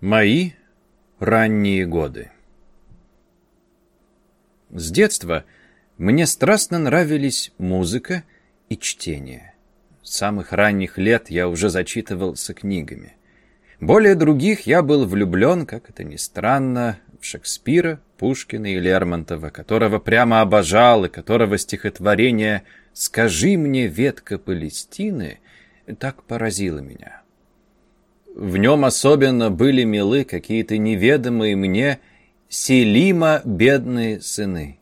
Мои ранние годы С детства мне страстно нравились музыка и чтение. С самых ранних лет я уже зачитывался книгами. Более других я был влюблен, как это ни странно, в Шекспира, Пушкина и Лермонтова, которого прямо обожал и которого стихотворение «Скажи мне, ветка Палестины» так поразило меня. В нем особенно были милы какие-то неведомые мне Селима бедные сыны.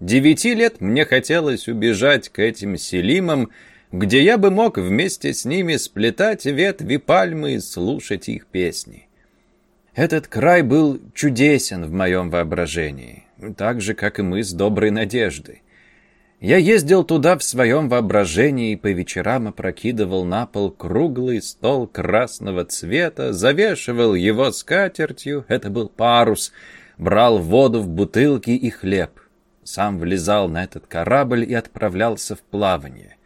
Девяти лет мне хотелось убежать к этим Селимам, где я бы мог вместе с ними сплетать ветви пальмы и слушать их песни. Этот край был чудесен в моем воображении, так же, как и мы с доброй надеждой. Я ездил туда в своем воображении и по вечерам опрокидывал на пол круглый стол красного цвета, завешивал его скатертью, это был парус, брал воду в бутылки и хлеб. Сам влезал на этот корабль и отправлялся в плавание.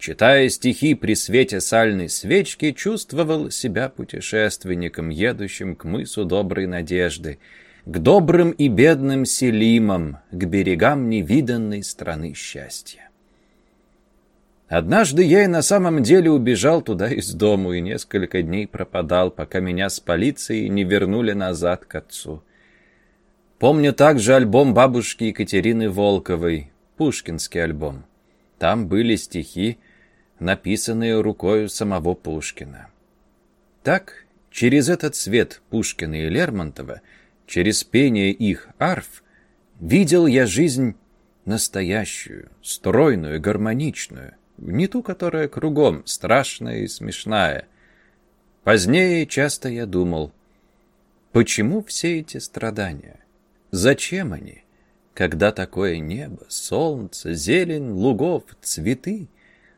Читая стихи при свете сальной свечки, чувствовал себя путешественником, едущим к мысу Доброй Надежды — к добрым и бедным селимам, к берегам невиданной страны счастья. Однажды я и на самом деле убежал туда из дому и несколько дней пропадал, пока меня с полицией не вернули назад к отцу. Помню также альбом бабушки Екатерины Волковой, пушкинский альбом. Там были стихи, написанные рукою самого Пушкина. Так, через этот свет Пушкина и Лермонтова – через пение их арф, видел я жизнь настоящую, стройную, гармоничную, не ту, которая кругом страшная и смешная. Позднее часто я думал, почему все эти страдания? Зачем они? Когда такое небо, солнце, зелень лугов, цветы,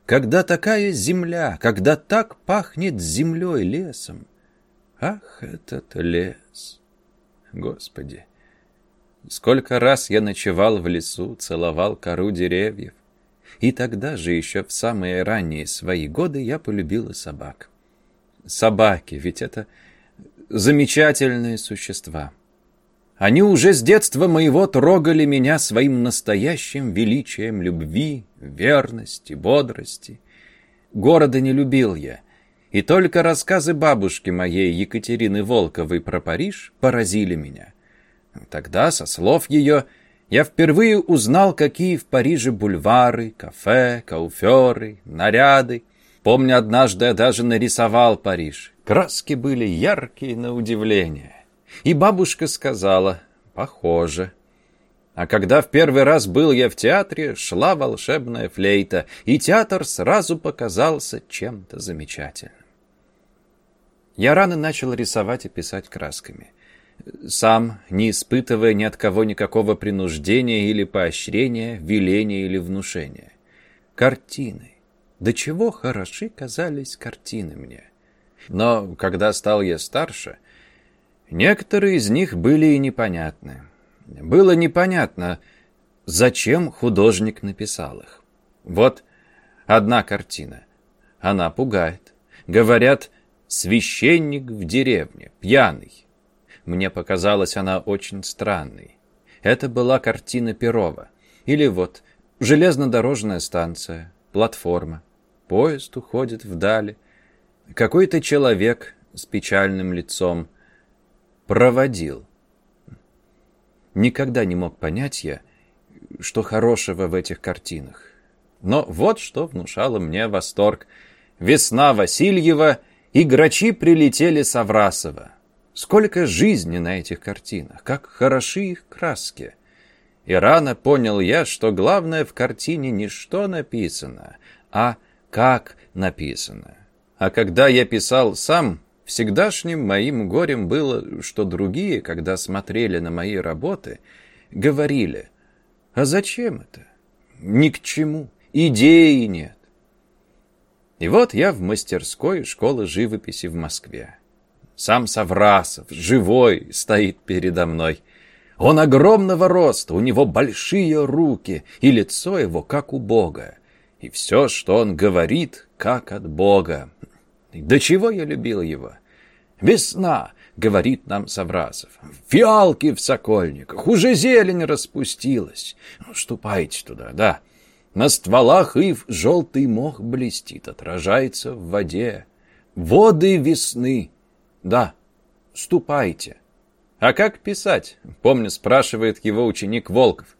когда такая земля, когда так пахнет землей лесом. Ах, этот лес! Господи! Сколько раз я ночевал в лесу, целовал кору деревьев. И тогда же, еще в самые ранние свои годы, я полюбила собак. Собаки, ведь это замечательные существа. Они уже с детства моего трогали меня своим настоящим величием любви, верности, бодрости. Города не любил я — и только рассказы бабушки моей Екатерины Волковой про Париж поразили меня. Тогда, со слов ее, я впервые узнал, какие в Париже бульвары, кафе, кауферы, наряды. Помню, однажды я даже нарисовал Париж. Краски были яркие на удивление. И бабушка сказала, похоже. А когда в первый раз был я в театре, шла волшебная флейта, и театр сразу показался чем-то замечательным. Я рано начал рисовать и писать красками. Сам, не испытывая ни от кого никакого принуждения или поощрения, веления или внушения. Картины. До чего хороши казались картины мне. Но когда стал я старше, некоторые из них были и непонятны. Было непонятно, зачем художник написал их. Вот одна картина. Она пугает. Говорят, Священник в деревне, пьяный. Мне показалась она очень странной. Это была картина Перова. Или вот железнодорожная станция, платформа. Поезд уходит вдали. Какой-то человек с печальным лицом проводил. Никогда не мог понять я, что хорошего в этих картинах. Но вот что внушало мне восторг. Весна Васильева — и грачи прилетели с Аврасова. Сколько жизни на этих картинах, как хороши их краски. И рано понял я, что главное в картине не что написано, а как написано. А когда я писал сам, всегдашним моим горем было, что другие, когда смотрели на мои работы, говорили, а зачем это? Ни к чему, идеи нет. И вот я в мастерской школы живописи в Москве. Сам Саврасов, живой, стоит передо мной. Он огромного роста, у него большие руки, и лицо его как у Бога. И все, что он говорит, как от Бога. До чего я любил его? «Весна!» — говорит нам Саврасов. «Фиалки в сокольниках, уже зелень распустилась. Ну, ступайте туда, да. На стволах ив желтый мох блестит, отражается в воде. Воды весны. Да, ступайте». «А как писать?» — помню, спрашивает его ученик Волков.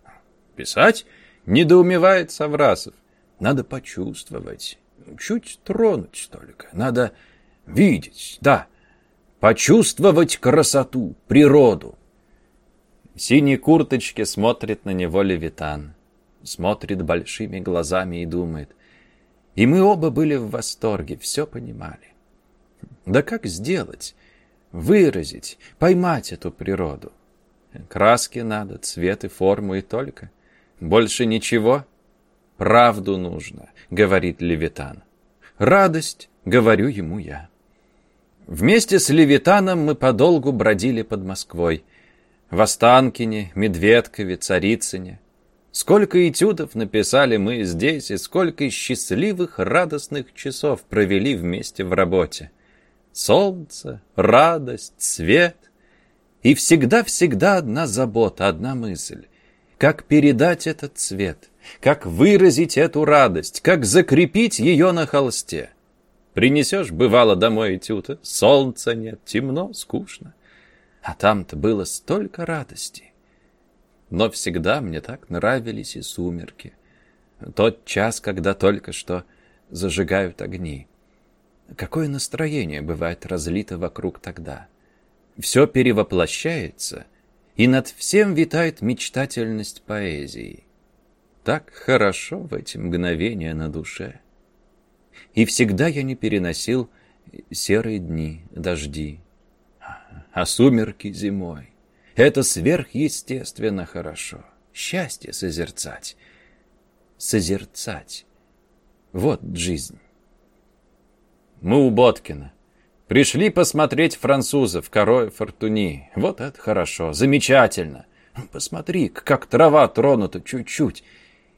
«Писать?» — недоумевает Саврасов. «Надо почувствовать, чуть тронуть только. Надо видеть, да, почувствовать красоту, природу». В синей курточке смотрит на него Левитан. Смотрит большими глазами и думает. И мы оба были в восторге, все понимали. Да как сделать? выразить, поймать эту природу. Краски надо, цвет и форму и только. Больше ничего. Правду нужно, говорит Левитан. Радость, говорю ему я. Вместе с Левитаном мы подолгу бродили под Москвой. В Останкине, Медведкове, Царицыне. Сколько этюдов написали мы здесь, и сколько счастливых, радостных часов провели вместе в работе солнце, радость, свет. И всегда-всегда одна забота, одна мысль. Как передать этот цвет? Как выразить эту радость? Как закрепить ее на холсте? Принесешь, бывало, домой этюта, солнца нет, темно, скучно. А там-то было столько радости. Но всегда мне так нравились и сумерки. Тот час, когда только что зажигают огни. Какое настроение бывает разлито вокруг тогда? Все перевоплощается, и над всем витает мечтательность поэзии. Так хорошо в эти мгновения на душе. И всегда я не переносил серые дни, дожди, а сумерки зимой. Это сверхъестественно хорошо. Счастье созерцать. Созерцать. Вот жизнь. Мы у Боткина. Пришли посмотреть французов, Коро Фортуни. Вот это хорошо, замечательно. Посмотри, как трава тронута чуть-чуть.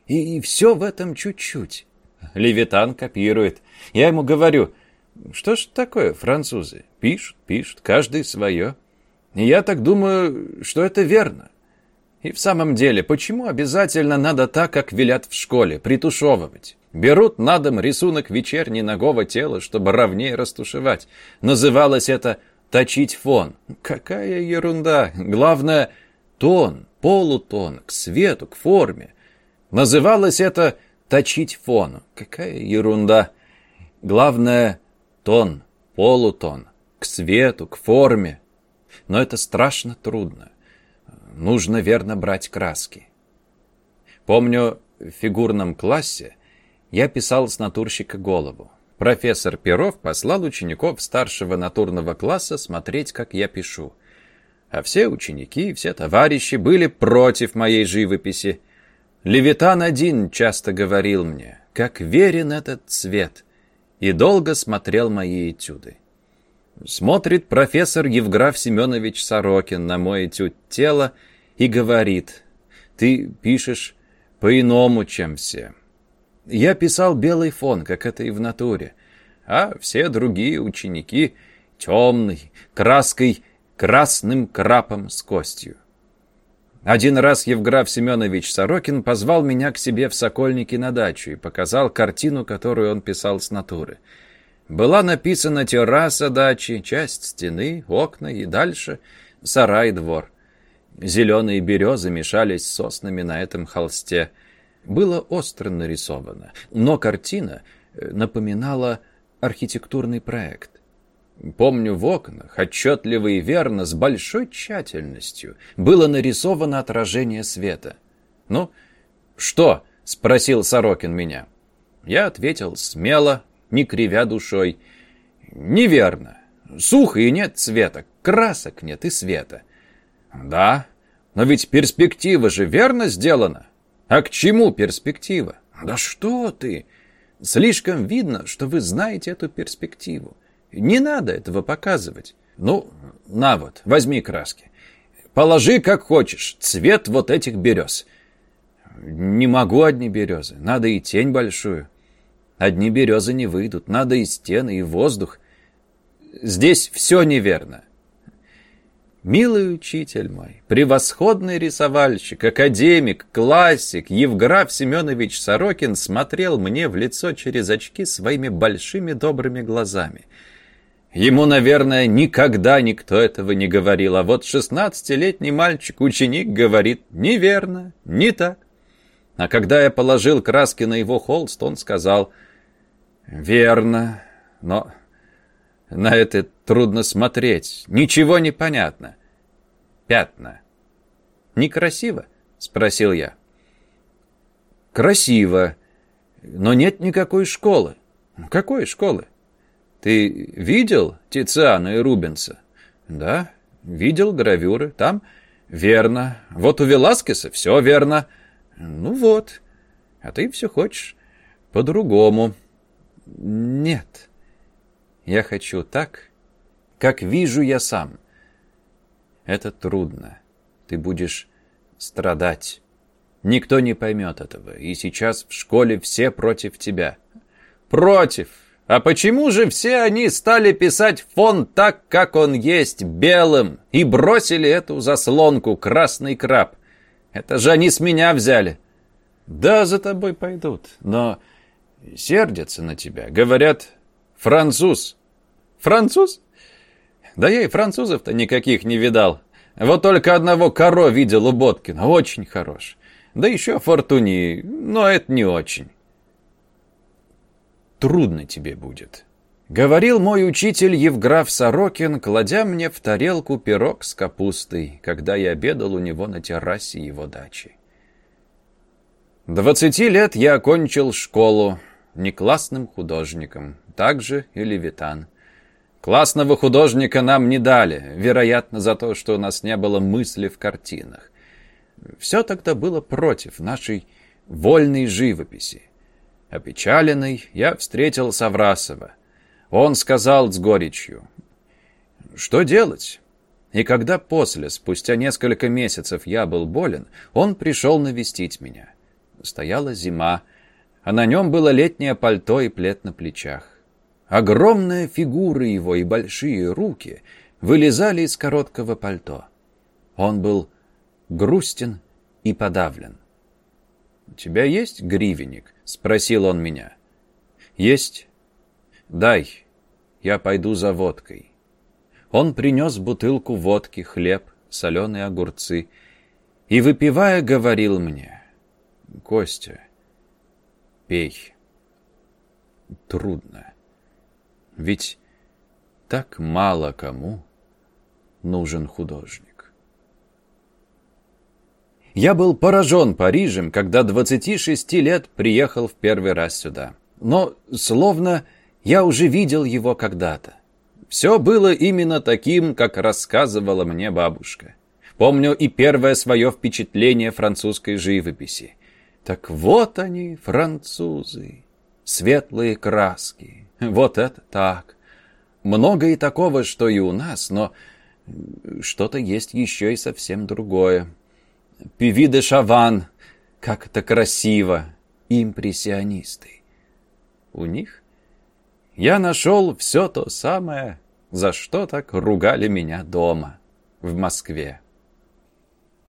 И, и все в этом чуть-чуть. Левитан копирует. Я ему говорю, что ж такое французы? Пишут, пишут, каждый свое. Я так думаю, что это верно. И в самом деле, почему обязательно надо так, как велят в школе, притушевывать? Берут на дом рисунок вечерней ногого тела, чтобы ровнее растушевать. Называлось это «точить фон». Какая ерунда! Главное — тон, полутон, к свету, к форме. Называлось это «точить фон». Какая ерунда! Главное — тон, полутон, к свету, к форме. Но это страшно трудно. Нужно верно брать краски. Помню, в фигурном классе я писал с натурщика голову. Профессор Перов послал учеников старшего натурного класса смотреть, как я пишу. А все ученики, все товарищи были против моей живописи. Левитан один часто говорил мне, как верен этот цвет, и долго смотрел мои этюды. Смотрит профессор Евграф Семенович Сорокин на мой этюд тела и говорит, «Ты пишешь по-иному, чем все». Я писал белый фон, как это и в натуре, а все другие ученики темный, краской, красным крапом с костью. Один раз Евграф Семенович Сорокин позвал меня к себе в Сокольники на дачу и показал картину, которую он писал с натуры. Была написана терраса дачи, часть стены, окна и дальше сарай-двор. Зеленые березы мешались с соснами на этом холсте – было остро нарисовано, но картина э, напоминала архитектурный проект. Помню, в окнах, отчетливо и верно, с большой тщательностью, было нарисовано отражение света. «Ну, что?» — спросил Сорокин меня. Я ответил смело, не кривя душой. «Неверно. Сухо и нет цвета, красок нет и света». «Да, но ведь перспектива же верно сделана. А к чему перспектива? Да что ты? Слишком видно, что вы знаете эту перспективу. Не надо этого показывать. Ну, на вот, возьми краски. Положи как хочешь, цвет вот этих берез. Не могу одни березы, надо и тень большую. Одни березы не выйдут, надо и стены, и воздух. Здесь все неверно. Милый учитель мой, превосходный рисовальщик, академик, классик, Евграф Семенович Сорокин смотрел мне в лицо через очки своими большими добрыми глазами. Ему, наверное, никогда никто этого не говорил, а вот шестнадцатилетний мальчик-ученик говорит «неверно, не так». А когда я положил краски на его холст, он сказал «верно, но на это трудно смотреть. Ничего не понятно. Пятна. Некрасиво? Спросил я. Красиво. Но нет никакой школы. Какой школы? Ты видел Тициана и Рубенса? Да, видел гравюры. Там верно. Вот у Веласкеса все верно. Ну вот. А ты все хочешь по-другому. Нет. Я хочу так, как вижу я сам. Это трудно. Ты будешь страдать. Никто не поймет этого. И сейчас в школе все против тебя. Против! А почему же все они стали писать фон так, как он есть, белым, и бросили эту заслонку, красный краб? Это же они с меня взяли. Да, за тобой пойдут, но сердятся на тебя. Говорят, Француз. Француз? Да я и французов-то никаких не видал. Вот только одного Каро видел у Боткина. Очень хорош. Да еще Фортуни, но это не очень. Трудно тебе будет. Говорил мой учитель Евграф Сорокин, кладя мне в тарелку пирог с капустой, когда я обедал у него на террасе его дачи. Двадцати лет я окончил школу, не классным художником, также и Левитан. Классного художника нам не дали, вероятно, за то, что у нас не было мысли в картинах. Все тогда было против нашей вольной живописи. Опечаленный, я встретил Саврасова. Он сказал с горечью, «Что делать?» И когда после, спустя несколько месяцев, я был болен, он пришел навестить меня. Стояла зима, а на нем было летнее пальто и плед на плечах. Огромная фигура его и большие руки вылезали из короткого пальто. Он был грустен и подавлен. «У тебя есть гривенник?» — спросил он меня. «Есть. Дай, я пойду за водкой». Он принес бутылку водки, хлеб, соленые огурцы и, выпивая, говорил мне, «Костя, пей. Трудно. Ведь так мало кому нужен художник. Я был поражен Парижем, когда 26 лет приехал в первый раз сюда. Но, словно, я уже видел его когда-то. Все было именно таким, как рассказывала мне бабушка. Помню и первое свое впечатление французской живописи. Так вот они, французы, светлые краски. Вот это так. Много и такого, что и у нас, но что-то есть еще и совсем другое. Пиви де Шаван, как это красиво, импрессионисты. У них я нашел все то самое, за что так ругали меня дома, в Москве.